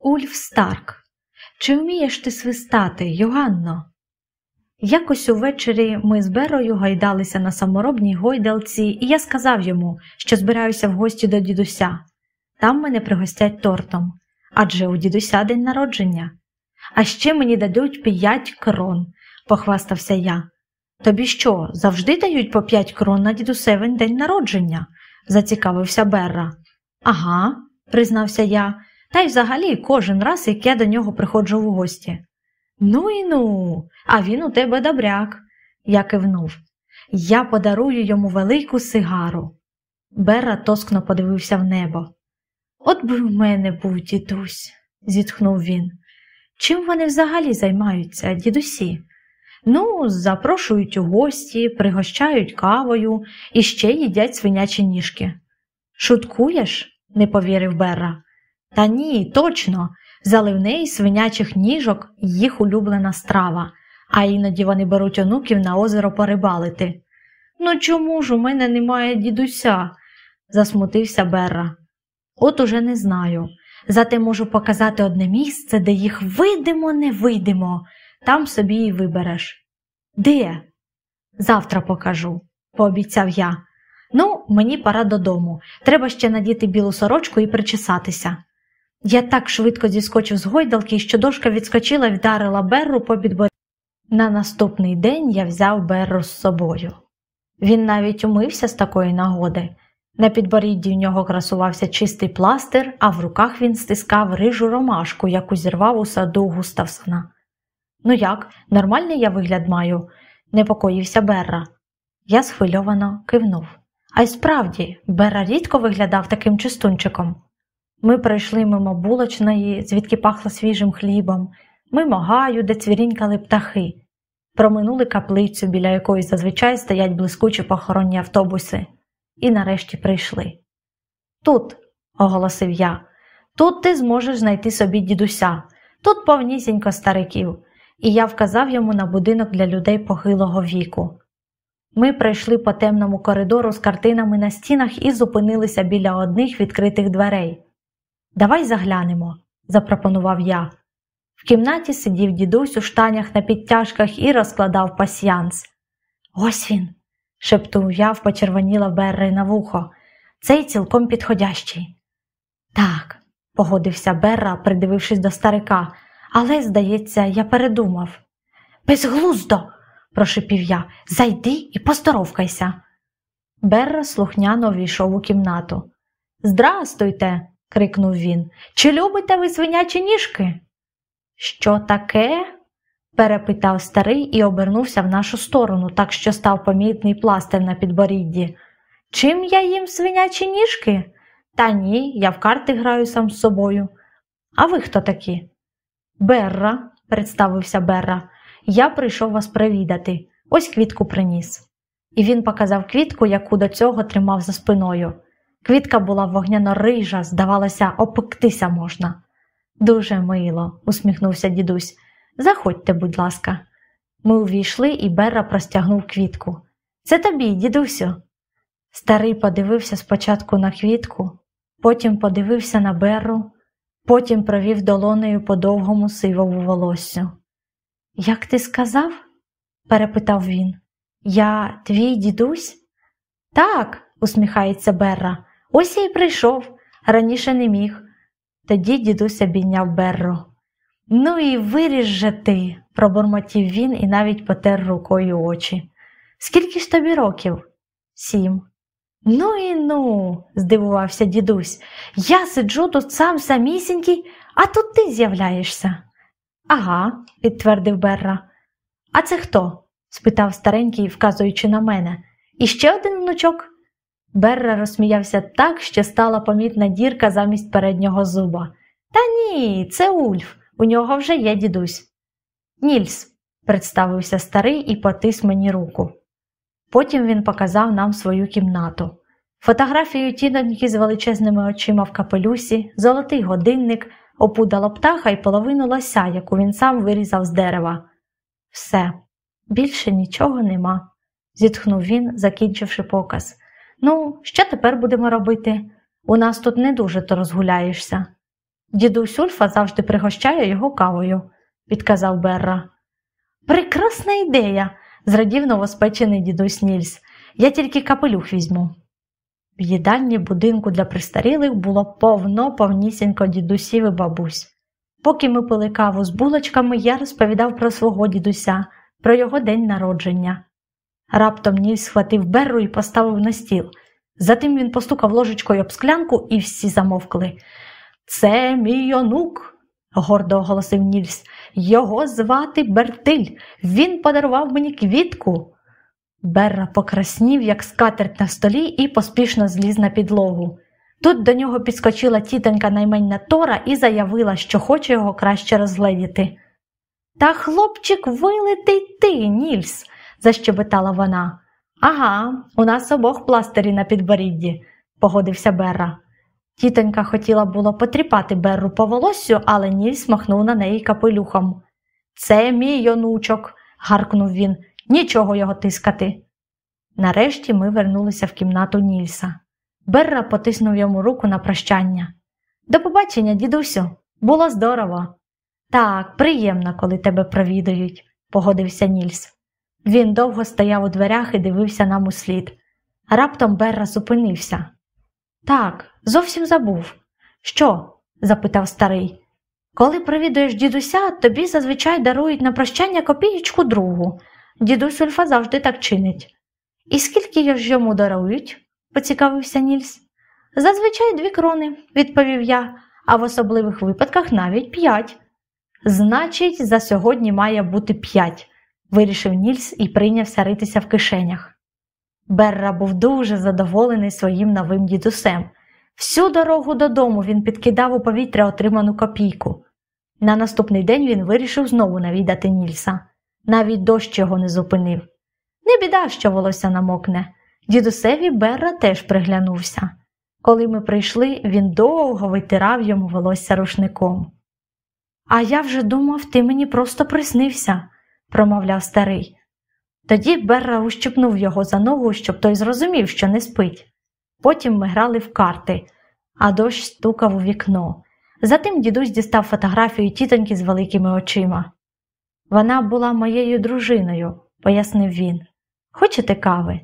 Ульф Старк. Чи вмієш ти свистати, Йоганно? Якось увечері ми з Берою гайдалися на саморобній гойдалці, і я сказав йому, що збираюся в гості до дідуся. Там мене пригостять тортом, адже у дідуся день народження. А ще мені дадуть п'ять крон, похвастався я. Тобі що, завжди дають по п'ять крон на дідусевень день народження? зацікавився Берра. Ага, признався я, та й взагалі кожен раз, як я до нього приходжу в гості. Ну і ну, а він у тебе добряк, я кивнув. Я подарую йому велику сигару. Берра тоскно подивився в небо. От би в мене був дідусь, зітхнув він. Чим вони взагалі займаються, дідусі? Ну, запрошують у гості, пригощають кавою і ще їдять свинячі ніжки. Шуткуєш? не повірив Берра. Та ні, точно, заливний свинячих ніжок їх улюблена страва, а іноді вони беруть онуків на озеро порибалити. Ну чому ж у мене немає дідуся? засмутився Берра. От уже не знаю. Зате можу показати одне місце, де їх видимо, не видимо, там собі і вибереш. Де? Завтра покажу, пообіцяв я. Ну, мені пора додому. Треба ще надіти білу сорочку і причесатися. Я так швидко зіскочив з гойдалки, що дошка відскочила і вдарила Берру по підборі. На наступний день я взяв Берру з собою. Він навіть умився з такої нагоди. На підборідді в нього красувався чистий пластир, а в руках він стискав рижу ромашку, яку зірвав у саду Густавсона. Ну як, нормальний я вигляд маю, непокоївся Берра. Я схвильовано кивнув. А й справді, Берра рідко виглядав таким чистунчиком. Ми пройшли мимо булочної, звідки пахло свіжим хлібом, мимо гаю, де цвірінькали птахи, проминули каплицю, біля якої зазвичай стоять блискучі похоронні автобуси, і нарешті прийшли. Тут, оголосив я, тут ти зможеш знайти собі дідуся, тут повнісінько стариків, і я вказав йому на будинок для людей похилого віку. Ми пройшли по темному коридору з картинами на стінах і зупинилися біля одних відкритих дверей. Давай заглянемо, запропонував я. В кімнаті сидів дідусь у штанях на підтяжках і розкладав пасьянс. Ось він, шептув я в почервоніла Берри на вухо. Цей цілком підходящий. Так, погодився Берра, придивившись до старика, але, здається, я передумав. Безглуздо, прошипів я, зайди і поздоровкайся. Берра слухняно війшов у кімнату. Здрастуйте, крикнув він. Чи любите ви свинячі ніжки? Що таке? перепитав старий і обернувся в нашу сторону, так що став помітний пластир на підборідді. Чим я їм свинячі ніжки? Та ні, я в карти граю сам з собою. А ви хто такі? Берра, представився Берра, я прийшов вас привідати. Ось квітку приніс. І він показав квітку, яку до цього тримав за спиною. Квітка була вогняно рижа, здавалося, опектися можна. Дуже мило, усміхнувся дідусь. Заходьте, будь ласка. Ми увійшли, і Берра простягнув квітку. Це тобі, дідусю. Старий подивився спочатку на квітку, потім подивився на Берру, потім провів долонею по довгому сивому волоссю. Як ти сказав? перепитав він. Я твій дідусь? Так, усміхається Берра. Ось я й прийшов, раніше не міг. Тоді дідусь обійняв Берру. Ну і виріж же ти, пробурмотів він і навіть потер рукою очі. Скільки ж тобі років? Сім. Ну і ну, здивувався дідусь. Я сиджу тут сам самісінький, а тут ти з'являєшся. Ага, підтвердив Берра. А це хто? спитав старенький, вказуючи на мене. І ще один внучок. Берра розсміявся так, що стала помітна дірка замість переднього зуба. Та ні, це Ульф, у нього вже є дідусь. Нільс, представився старий і потис мені руку. Потім він показав нам свою кімнату. Фотографію тіноньки з величезними очима в капелюсі, золотий годинник, опудало птаха і половину лося, яку він сам вирізав з дерева. Все, більше нічого нема, зітхнув він, закінчивши показ. Ну, що тепер будемо робити? У нас тут не дуже то розгуляєшся. Дідусь Ульфа завжди пригощає його кавою, відказав Берра. Прекрасна ідея, зрадів новоспечений дідусь Нільс. Я тільки капелюх візьму. В їдальні будинку для престарілих було повно повнісінько дідусів і бабусь. Поки ми пили каву з булочками, я розповідав про свого дідуся, про його день народження. Раптом Нільс схватив берру і поставив на стіл. Затим він постукав ложечкою об склянку, і всі замовкли. Це мій онук, гордо оголосив Нільс. Його звати Бертиль. Він подарував мені квітку. Берра покраснів, як скатерть на столі, і поспішно зліз на підлогу. Тут до нього підскочила тітонька найменна Тора і заявила, що хоче його краще розгледіти. Та хлопчик вилитий ти, Нільс, защебетала вона. Ага, у нас обох пластирі на підборідді, погодився Берра. Тітонька хотіла було потріпати Берру по волоссю, але Нільс махнув на неї капелюхом. Це мій онучок, гаркнув він, нічого його тискати. Нарешті ми вернулися в кімнату Нільса. Берра потиснув йому руку на прощання. До побачення, дідусю, було здорово. Так, приємно, коли тебе провідають, погодився Нільс. Він довго стояв у дверях і дивився нам у слід. Раптом Берра зупинився. Так, зовсім забув. Що? запитав старий. Коли провідуєш дідуся, тобі зазвичай дарують на прощання копієчку другу. Дідусь Ульфа завжди так чинить. І скільки ж йому дарують? поцікавився Нільс. Зазвичай дві крони, відповів я, а в особливих випадках навіть п'ять. Значить, за сьогодні має бути п'ять, вирішив Нільс і прийнявся ритися в кишенях. Берра був дуже задоволений своїм новим дідусем. Всю дорогу додому він підкидав у повітря отриману копійку. На наступний день він вирішив знову навідати Нільса. Навіть дощ його не зупинив. Не біда, що волосся намокне. Дідусеві Берра теж приглянувся. Коли ми прийшли, він довго витирав йому волосся рушником. А я вже думав, ти мені просто приснився, промовляв старий. Тоді Берра ущипнув його за ногу, щоб той зрозумів, що не спить. Потім ми грали в карти, а дощ стукав у вікно. Затим дідусь дістав фотографію тітоньки з великими очима. Вона була моєю дружиною, пояснив він. Хочете кави?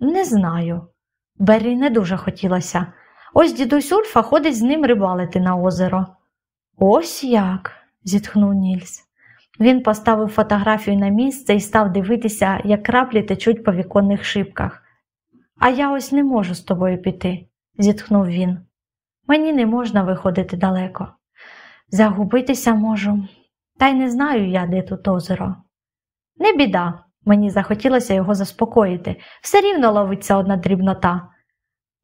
Не знаю. Беррі не дуже хотілося. Ось дідусь Ульфа ходить з ним рибалити на озеро. Ось як, зітхнув Нільс. Він поставив фотографію на місце і став дивитися, як краплі течуть по віконних шибках. А я ось не можу з тобою піти, зітхнув він. Мені не можна виходити далеко. Загубитися можу, та й не знаю я, де тут озеро. Не біда, мені захотілося його заспокоїти, все рівно ловиться одна дрібнота.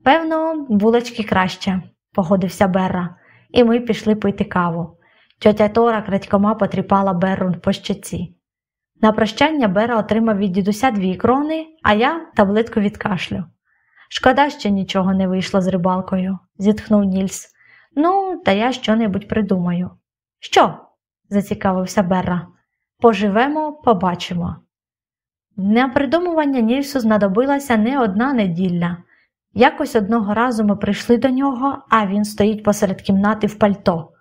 Певно, булочки краще, погодився Берра, і ми пішли пити каву. Тьотя Тора крадькома потріпала Берру по щеці. На прощання Бера отримав від дідуся дві крони, а я таблетку від кашлю. Шкода, що нічого не вийшло з рибалкою, зітхнув Нільс. Ну, та я щонебудь придумаю. Що? зацікавився Берра. Поживемо, побачимо. На придумування Нільсу знадобилася не одна неділя. Якось одного разу ми прийшли до нього, а він стоїть посеред кімнати в пальто.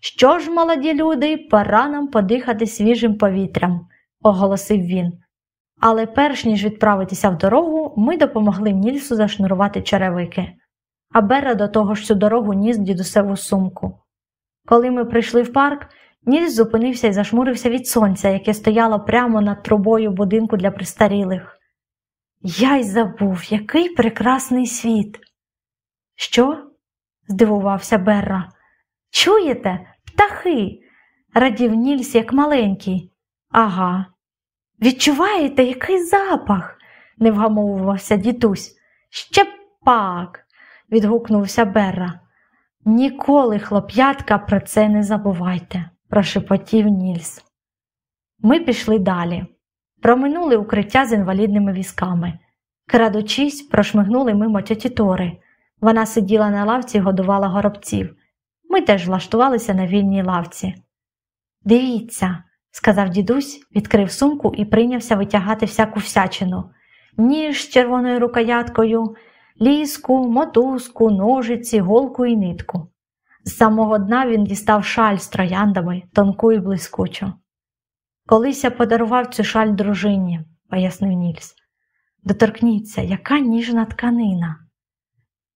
Що ж, молоді люди, пора нам подихати свіжим повітрям, оголосив він. Але перш ніж відправитися в дорогу, ми допомогли Нільсу зашнурувати черевики, а Бера до того ж цю дорогу ніс дідусеву сумку. Коли ми прийшли в парк, Нільс зупинився і зашмурився від сонця, яке стояло прямо над трубою будинку для престарілих. Я й забув, який прекрасний світ. Що? здивувався Берра. Чуєте, птахи? радів Нільс, як маленький. Ага. Відчуваєте, який запах? не вгамовувався дідусь. Ще пак. відгукнувся Берра. Ніколи, хлоп'ятка, про це не забувайте, прошепотів Нільс. Ми пішли далі. Проминули укриття з інвалідними візками. Крадучись, прошмигнули мимо тьоті Тори. Вона сиділа на лавці і годувала горобців. Ми теж влаштувалися на вільній лавці. Дивіться, сказав дідусь, відкрив сумку і прийнявся витягати всяку всячину ніж з червоною рукояткою, ліску, мотузку, ножиці, голку і нитку. З самого дна він дістав шаль з трояндами, тонку і блискучу. Колись я подарував цю шаль дружині, пояснив Нільс. Доторкніться, яка ніжна тканина.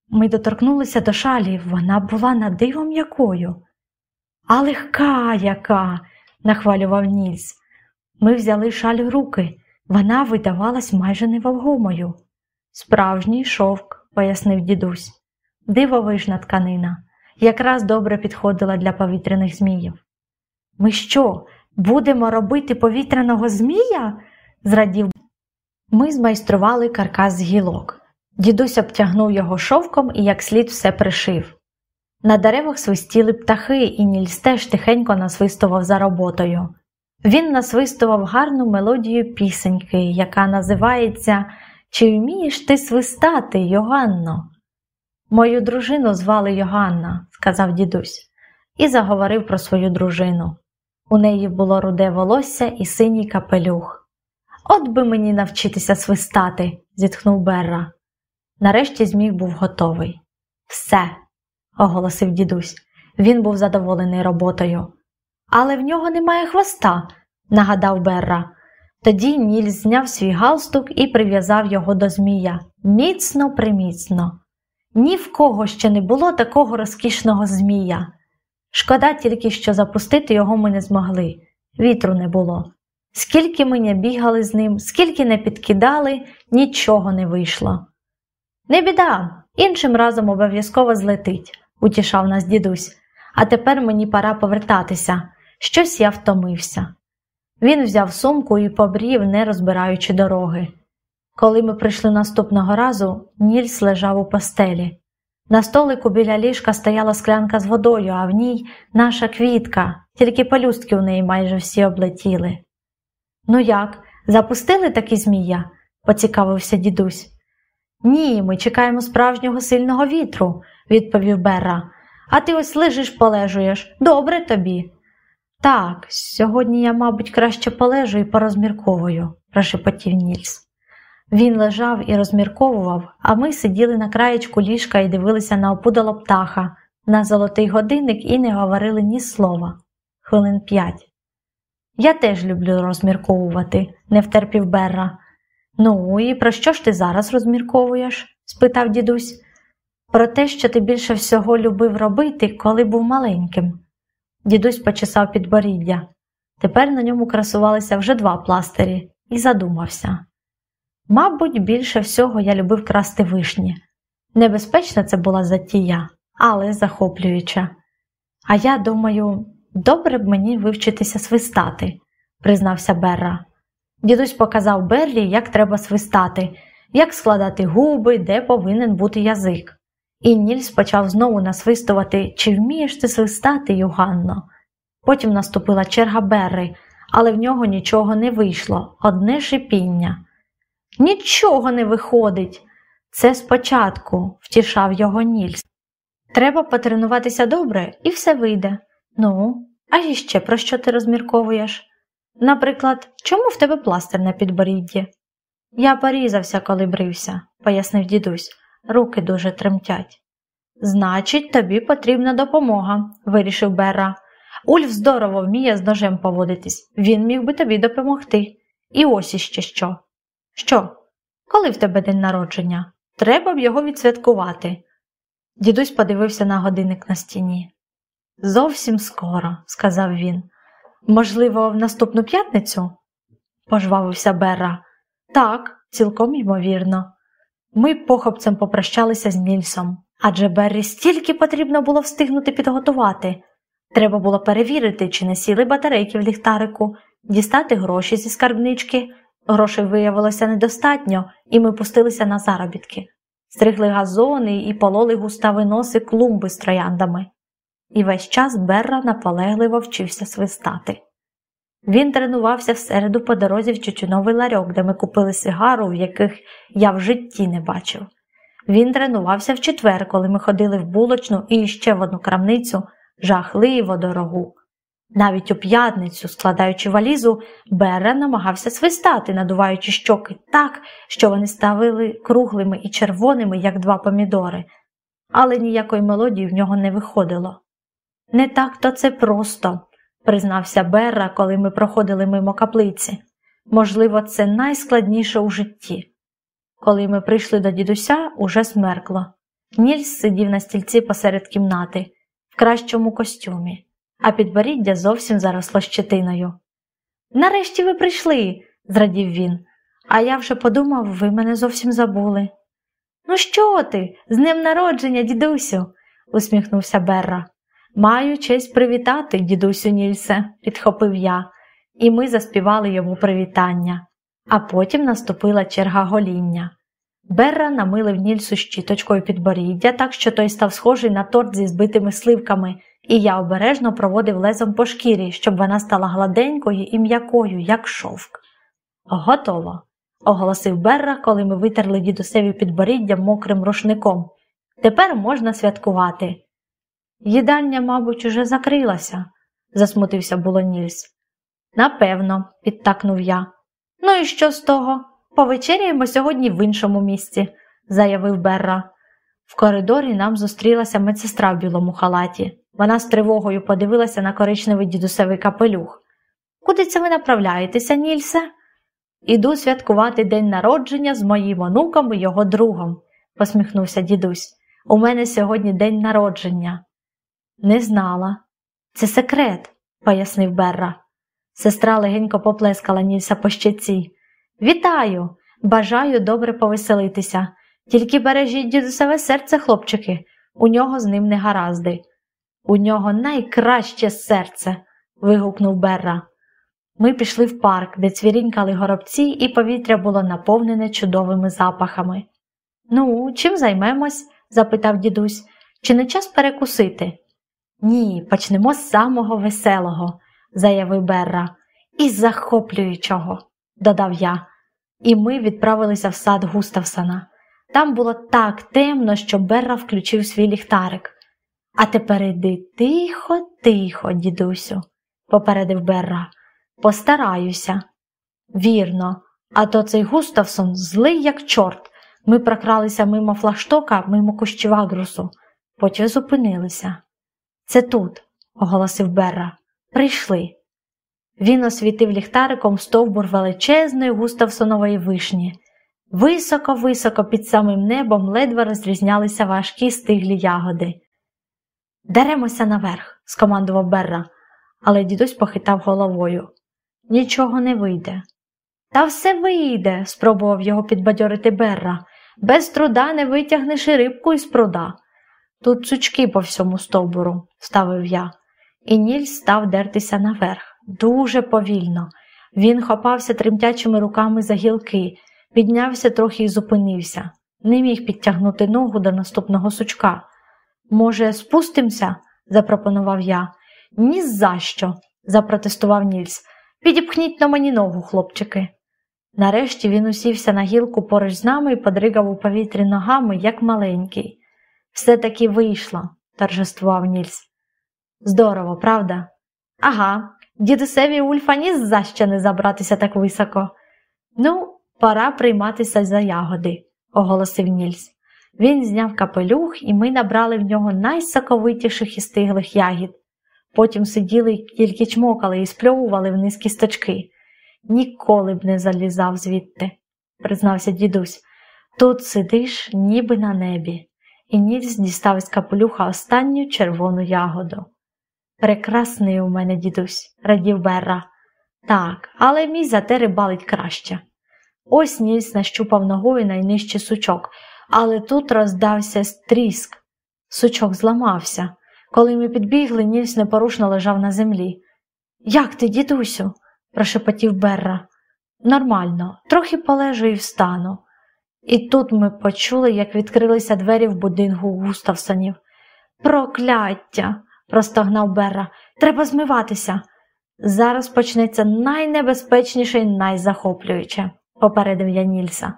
Ми доторкнулися до шалі, вона була на диво м'якою. А легка яка, нахвалював Нільс. Ми взяли шаль у руки, вона видавалась майже невагомою. Справжній шовк, пояснив дідусь, дивовижна тканина, якраз добре підходила для повітряних зміїв. Ми що, будемо робити повітряного змія? зрадів. Ми змайстрували каркас з гілок. Дідусь обтягнув його шовком і як слід все пришив. На деревах свистіли птахи, і Нільс теж тихенько насвистував за роботою. Він насвистував гарну мелодію пісеньки, яка називається Чи вмієш ти свистати, Йоганно? Мою дружину звали Йоганна, сказав дідусь, і заговорив про свою дружину. У неї було руде волосся і синій капелюх. От би мені навчитися свистати, зітхнув Берра. Нарешті змій був готовий. Все, оголосив дідусь. Він був задоволений роботою. Але в нього немає хвоста, нагадав Берра. Тоді Ніль зняв свій галстук і прив'язав його до змія. Міцно приміцно. Ні в кого ще не було такого розкішного змія. Шкода тільки, що запустити його ми не змогли, вітру не було. Скільки ми не бігали з ним, скільки не підкидали, нічого не вийшло. Не біда, іншим разом обов'язково злетить, утішав нас дідусь, а тепер мені пора повертатися. Щось я втомився. Він взяв сумку і побрів, не розбираючи дороги. Коли ми прийшли наступного разу, Нільс лежав у постелі. На столику біля ліжка стояла склянка з водою, а в ній наша квітка, тільки пелюстки у неї майже всі облетіли. Ну як, запустили такі змія? поцікавився дідусь. Ні, ми чекаємо справжнього сильного вітру, відповів Берра. А ти ось лежиш полежуєш. Добре тобі. Так, сьогодні я, мабуть, краще полежу і порозмірковую, прошепотів Нільс. Він лежав і розмірковував, а ми сиділи на краєчку ліжка і дивилися на опудало птаха, на золотий годинник і не говорили ні слова. Хвилин п'ять. Я теж люблю розмірковувати, не втерпів Берра. Ну, і про що ж ти зараз розмірковуєш? спитав дідусь. Про те, що ти більше всього любив робити, коли був маленьким. Дідусь почесав підборіддя. Тепер на ньому красувалися вже два пластирі, і задумався. Мабуть, більше всього я любив красти вишні. Небезпечна це була затія, але захоплююча. А я думаю, добре б мені вивчитися свистати, признався Берра. Дідусь показав Берлі, як треба свистати, як складати губи, де повинен бути язик. І Нільс почав знову насвистувати Чи вмієш ти свистати, Юганно? Потім наступила черга Берри, але в нього нічого не вийшло, одне шипіння. Нічого не виходить. Це спочатку, втішав його Нільс. Треба потренуватися добре і все вийде. Ну, а іще про що ти розмірковуєш? Наприклад, чому в тебе пластир на підборідді? Я порізався, коли брився, пояснив дідусь, руки дуже тремтять. Значить, тобі потрібна допомога, вирішив Берра. Ульф здорово вміє з ножем поводитись, він міг би тобі допомогти. І ось іще що. Що? Коли в тебе день народження? Треба б його відсвяткувати. Дідусь подивився на годинник на стіні. Зовсім скоро, сказав він. Можливо, в наступну п'ятницю? пожвавився Берра. Так, цілком ймовірно. Ми похопцем попрощалися з Нільсом, адже Беррі стільки потрібно було встигнути підготувати. Треба було перевірити, чи не сіли батарейки в ліхтарику, дістати гроші зі скарбнички. Грошей виявилося недостатньо, і ми пустилися на заробітки. Стригли газони і пололи густавиноси клумби з трояндами і весь час Берра наполегливо вчився свистати. Він тренувався всереду по дорозі в Чучуновий ларьок, де ми купили сигару, в яких я в житті не бачив. Він тренувався в четвер, коли ми ходили в булочну і ще в одну крамницю жахливо дорогу. Навіть у п'ятницю, складаючи валізу, Берра намагався свистати, надуваючи щоки так, що вони ставили круглими і червоними, як два помідори, але ніякої мелодії в нього не виходило. Не так то це просто, признався Берра, коли ми проходили мимо каплиці. Можливо, це найскладніше у житті. Коли ми прийшли до дідуся, уже смеркло. Нільс сидів на стільці посеред кімнати, в кращому костюмі, а підборіддя зовсім заросло щетиною. Нарешті ви прийшли, зрадів він, а я вже подумав, ви мене зовсім забули. Ну, що ти? З ним народження, дідусю, усміхнувся Берра. Маю честь привітати, дідусю Нільсе, підхопив я, і ми заспівали йому привітання, а потім наступила черга гоління. Берра намилив Нільсу щіточкою підборіддя, так що той став схожий на торт зі збитими сливками, і я обережно проводив лезом по шкірі, щоб вона стала гладенькою і м'якою, як шовк. Готово, оголосив Берра, коли ми витерли дідусеві підборіддя мокрим рушником. Тепер можна святкувати. Їдальня, мабуть, уже закрилася, засмутився було Нільс. Напевно, підтакнув я. Ну і що з того? Повечеряємо сьогодні в іншому місці, заявив Берра. В коридорі нам зустрілася медсестра в білому халаті. Вона з тривогою подивилася на коричневий дідусевий капелюх. Куди це ви направляєтеся, Нільсе? Іду святкувати день народження з моїм онуком і його другом, посміхнувся дідусь. У мене сьогодні день народження. Не знала. Це секрет, пояснив Берра. Сестра легенько поплескала Нільса по щеці. Вітаю! Бажаю добре повеселитися. Тільки бережіть дідусеве серце, хлопчики, у нього з ним не гаразди. У нього найкраще серце. вигукнув Берра. Ми пішли в парк, де цвірінькали горобці, і повітря було наповнене чудовими запахами. Ну, чим займемось? запитав дідусь. Чи не час перекусити? Ні, почнемо з самого веселого, заявив Берра. І захоплюючого, додав я. І ми відправилися в сад Густавсона. Там було так темно, що Берра включив свій ліхтарик. А тепер іди тихо, тихо, дідусю, попередив Берра. Постараюся. Вірно, а то цей Густавсон злий, як чорт. Ми прокралися мимо флагштока, мимо кущів агрусу, потім зупинилися. Це тут, оголосив Берра. Прийшли. Він освітив ліхтариком стовбур величезної Густавсонової вишні. Високо-високо під самим небом ледве розрізнялися важкі стиглі ягоди. Деремося наверх, скомандував Берра, але дідусь похитав головою. Нічого не вийде. Та все вийде, спробував його підбадьорити Берра. Без труда не витягнеш і рибку із пруда. Тут сучки по всьому стовбуру, ставив я, і Ніль став дертися наверх. Дуже повільно. Він хопався тремтячими руками за гілки, піднявся трохи і зупинився. Не міг підтягнути ногу до наступного сучка. Може, спустимося? запропонував я. «Ні за що!» – запротестував Нільс. Підіпхніть на мені ногу, хлопчики. Нарешті він усівся на гілку поруч з нами і подригав у повітрі ногами, як маленький. Все таки вийшло, торжествував Нільс. Здорово, правда? Ага, дідусеві Ульфа ні за що не забратися так високо. Ну, пора прийматися за ягоди, оголосив Нільс. Він зняв капелюх, і ми набрали в нього найсоковитіших і стиглих ягід. Потім сиділи тільки чмокали і спльовували вниз кісточки. Ніколи б не залізав звідти, признався дідусь. Тут сидиш, ніби на небі, і Нільс дістав із капелюха останню червону ягоду. Прекрасний у мене дідусь, радів Берра. Так, але мій зате рибалить краще. Ось Нільс нащупав ногою найнижчий сучок, але тут роздався стріск. Сучок зламався. Коли ми підбігли, Нільс непорушно лежав на землі. Як ти, дідусю? прошепотів Берра. Нормально, трохи полежу і встану. І тут ми почули, як відкрилися двері в будинку Густавсонів. Прокляття, простогнав Берра. Треба змиватися. Зараз почнеться найнебезпечніше і найзахоплююче, попередив я Нільса.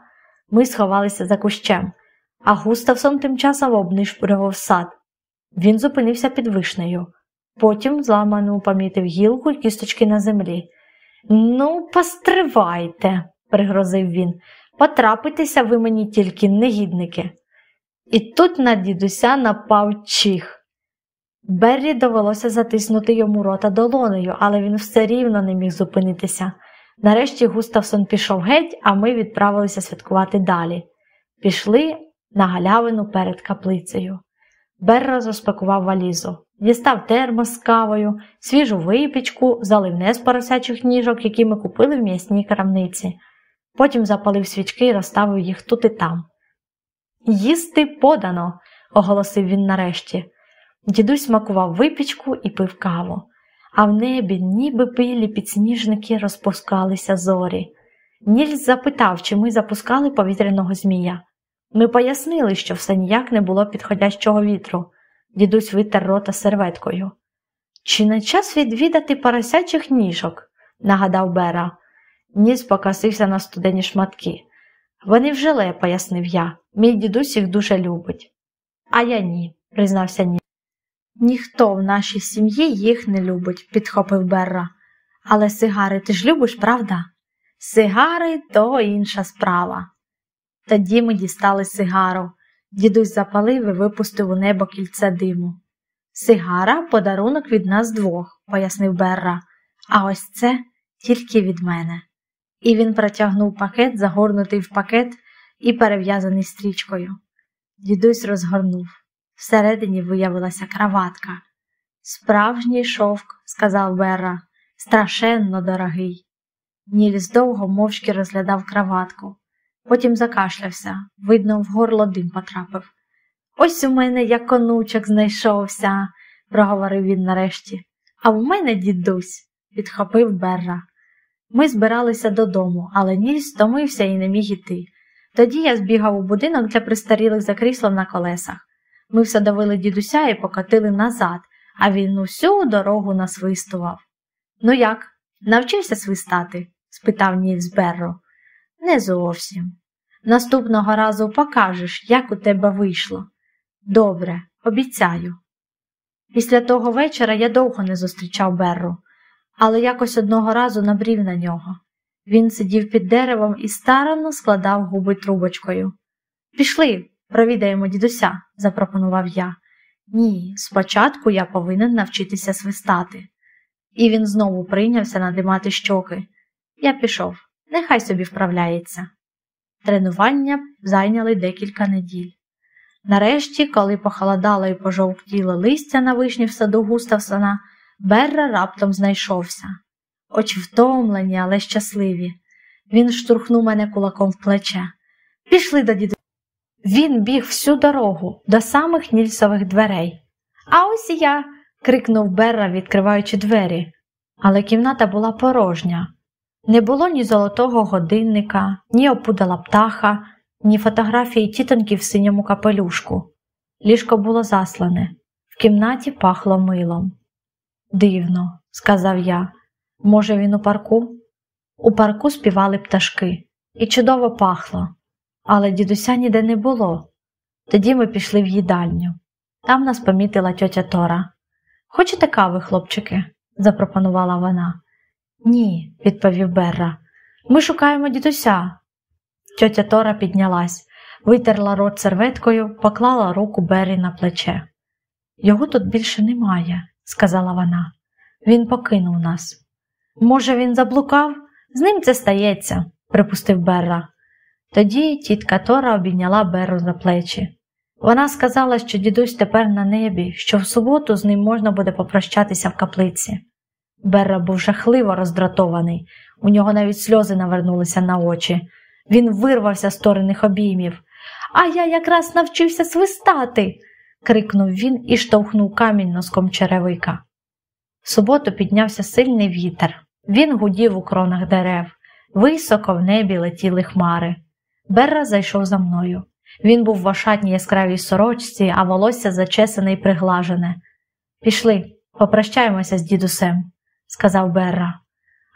Ми сховалися за кущем, а Густавсон тим часом обнишпурював сад. Він зупинився під вишнею. Потім зламану помітив гілку й кісточки на землі. Ну, постривайте, пригрозив він. Потрапитеся ви мені тільки негідники. І тут на дідуся напав чих. Беррі довелося затиснути йому рота долонею, але він все рівно не міг зупинитися. Нарешті Густавсон пішов геть, а ми відправилися святкувати далі. Пішли на галявину перед каплицею. Берра розпакував валізу, дістав термос з кавою, свіжу випічку, заливне з поросячих ніжок, які ми купили в м'ясній крамниці. Потім запалив свічки і розставив їх тут і там. Їсти подано, оголосив він нарешті. Дідусь смакував випічку і пив каву, а в небі, ніби пилі підсніжники, розпускалися зорі. Нільс запитав, чи ми запускали повітряного змія. Ми пояснили, що все ніяк не було підходящого вітру. Дідусь витер рота серветкою. Чи не час відвідати поросячих ніжок? нагадав Бера. Ніс покосився на студені шматки. Вони в желе, пояснив я. Мій дідусь їх дуже любить. А я ні, признався Ні. Ніхто в нашій сім'ї їх не любить, підхопив Берра. Але сигари ти ж любиш, правда? Сигари то інша справа. Тоді ми дістали сигару. Дідусь запалив і випустив у небо кільце диму. Сигара подарунок від нас двох, пояснив Берра, а ось це тільки від мене. І він протягнув пакет, загорнутий в пакет і перев'язаний стрічкою. Дідусь розгорнув. Всередині виявилася краватка. Справжній шовк, сказав Берра, страшенно дорогий. Нільс довго мовчки розглядав краватку. Потім закашлявся, видно, в горло дим потрапив. Ось у мене як конучок знайшовся, проговорив він нарешті. А в мене дідусь, підхопив Берра. Ми збиралися додому, але Ніль стомився і не міг іти. Тоді я збігав у будинок для пристарілих за кріслом на колесах. Ми все давили дідуся і покатили назад, а він усю дорогу насвистував. Ну як, навчився свистати? спитав Нільс Берро. Не зовсім. Наступного разу покажеш, як у тебе вийшло. Добре, обіцяю. Після того вечора я довго не зустрічав Берру, але якось одного разу набрів на нього. Він сидів під деревом і старанно складав губи трубочкою. Пішли, провідаємо дідуся, запропонував я. Ні, спочатку я повинен навчитися свистати. І він знову прийнявся надимати щоки. Я пішов, нехай собі вправляється. Тренування зайняли декілька неділь. Нарешті, коли похолодало і пожовтіло листя на вишні в саду Густавсона, Берра раптом знайшовся. Очі втомлені, але щасливі. Він штурхнув мене кулаком в плече. Пішли до діду. Він біг всю дорогу до самих нільсових дверей. А ось і я. крикнув Берра, відкриваючи двері. Але кімната була порожня. Не було ні золотого годинника, ні опудала птаха, ні фотографії тітоньки в синьому капелюшку. Ліжко було заслане, в кімнаті пахло милом. Дивно, сказав я. Може, він у парку? У парку співали пташки, і чудово пахло, але дідуся ніде не було. Тоді ми пішли в їдальню. Там нас помітила тьотя Тора. Хочете кави, хлопчики? запропонувала вона. Ні, відповів Берра. Ми шукаємо дідуся. Тьотя Тора піднялась, витерла рот серветкою, поклала руку Беррі на плече. Його тут більше немає, сказала вона. Він покинув нас. Може, він заблукав? З ним це стається, припустив Берра. Тоді тітка Тора обійняла Берру за плечі. Вона сказала, що дідусь тепер на небі, що в суботу з ним можна буде попрощатися в каплиці. Берра був жахливо роздратований, у нього навіть сльози навернулися на очі. Він вирвався з торених обіймів. А я якраз навчився свистати. Крикнув він і штовхнув камінь носком черевика. В суботу піднявся сильний вітер. Він гудів у кронах дерев. Високо в небі летіли хмари. Берра зайшов за мною. Він був в ошатній яскравій сорочці, а волосся зачесане і приглажене. Пішли, попрощаємося з дідусем сказав Берра.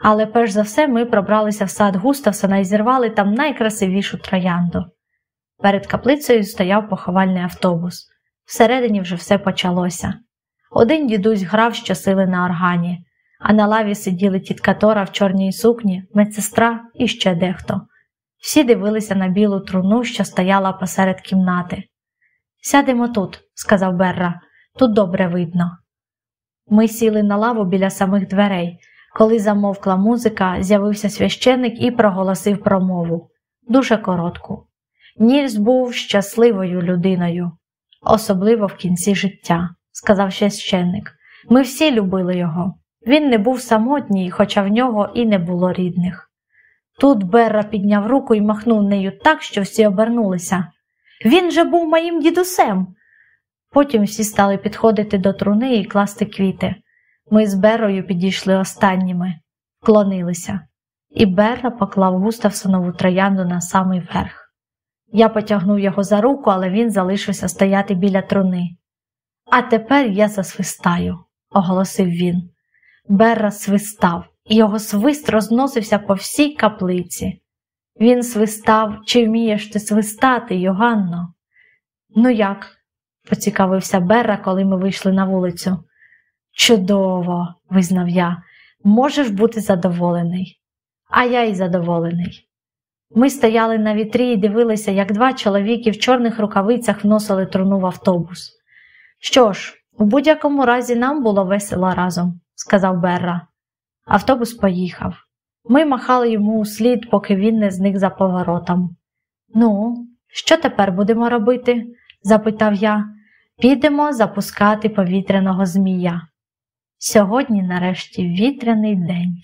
Але перш за все ми пробралися в сад Густавсона і зірвали там найкрасивішу троянду. Перед каплицею стояв поховальний автобус. Всередині вже все почалося. Один дідусь грав щосили на органі, а на лаві сиділи тітка Тора в чорній сукні, медсестра і ще дехто. Всі дивилися на білу труну, що стояла посеред кімнати. Сядемо тут, сказав Берра, тут добре видно. Ми сіли на лаву біля самих дверей. Коли замовкла музика, з'явився священик і проголосив промову дуже коротку. Нільс був щасливою людиною, особливо в кінці життя, сказав священник. Ми всі любили його. Він не був самотній, хоча в нього і не було рідних. Тут Берра підняв руку і махнув нею так, що всі обернулися. Він же був моїм дідусем. Потім всі стали підходити до труни і класти квіти. Ми з Берою підійшли останніми, вклонилися, і Берра поклав Густавсонову троянду на самий верх. Я потягнув його за руку, але він залишився стояти біля труни. А тепер я засвистаю, оголосив він. Берра свистав, і його свист розносився по всій каплиці. Він свистав, чи вмієш ти свистати, Йоганно? Ну як? поцікавився Берра, коли ми вийшли на вулицю. Чудово, визнав я, можеш бути задоволений. А я й задоволений. Ми стояли на вітрі і дивилися, як два чоловіки в чорних рукавицях вносили труну в автобус. Що ж, у будь-якому разі нам було весело разом, сказав Берра. Автобус поїхав. Ми махали йому у слід, поки він не зник за поворотом. Ну, що тепер будемо робити? запитав я. Підемо запускати повітряного змія. Сьогодні, нарешті, вітряний день.